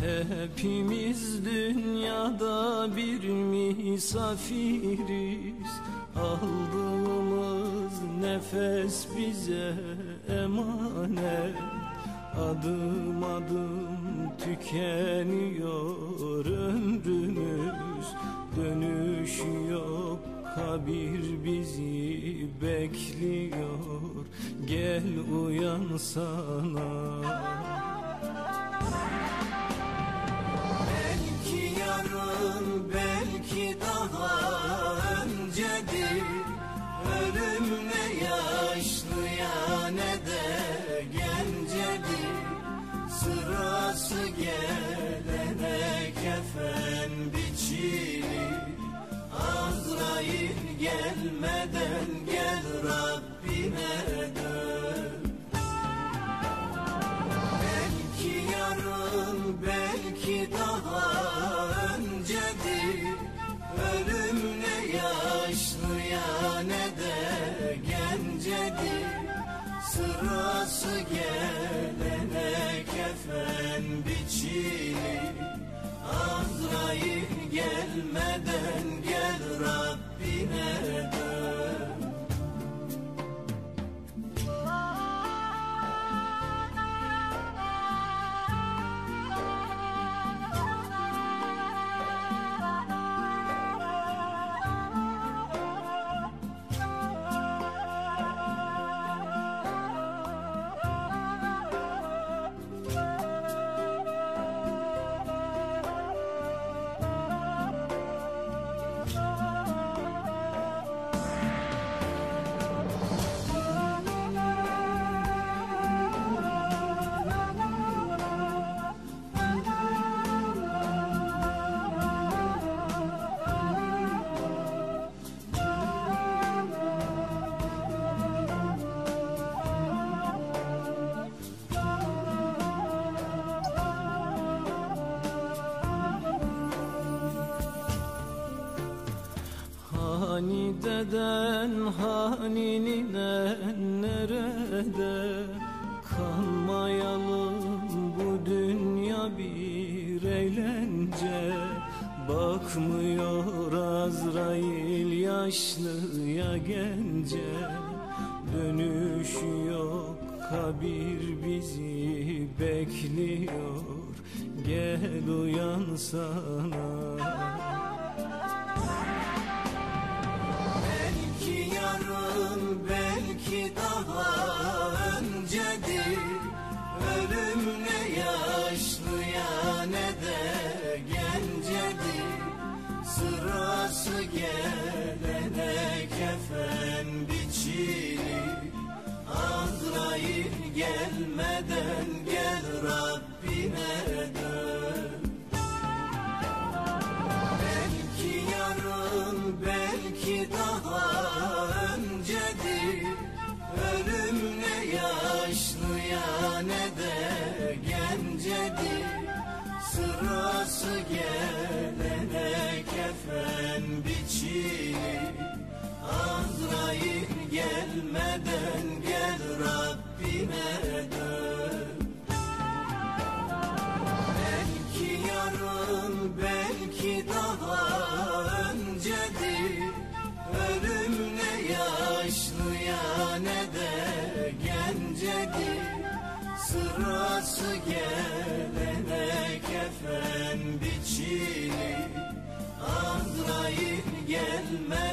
Hepimiz dünyada bir misafiriz. Aldığımız nefes bize emanet. Adım adım tükeniyor ömrümüz. Dönüş yok kabir bizi bekliyor. Gel uyansana Belki yaşlıya ne de gencedir. Sırası gelene kefen biçilir. Azrail gelmeden gel Rabbine dön. Belki yarın belki daha öncedir. Ölüm ne yaşlıya ne de gencedir Sırası gelene kefen biçilir Azrail gelmeden gel Rabbine. dön Hanideden haninine nerede? Kanmayalım bu dünya bir eğlence. Bakmıyor Azrail yaşlıya gence. Dönüş yok kabir bizi bekliyor. Gel uyansana Belki yarın belki daha öncedir. Ölüm ne yaşlıya ne de gencedir. Sırası gelene kefen biçilir. Azrail gelmeden Sırası kefen biçilir Azrail gelmez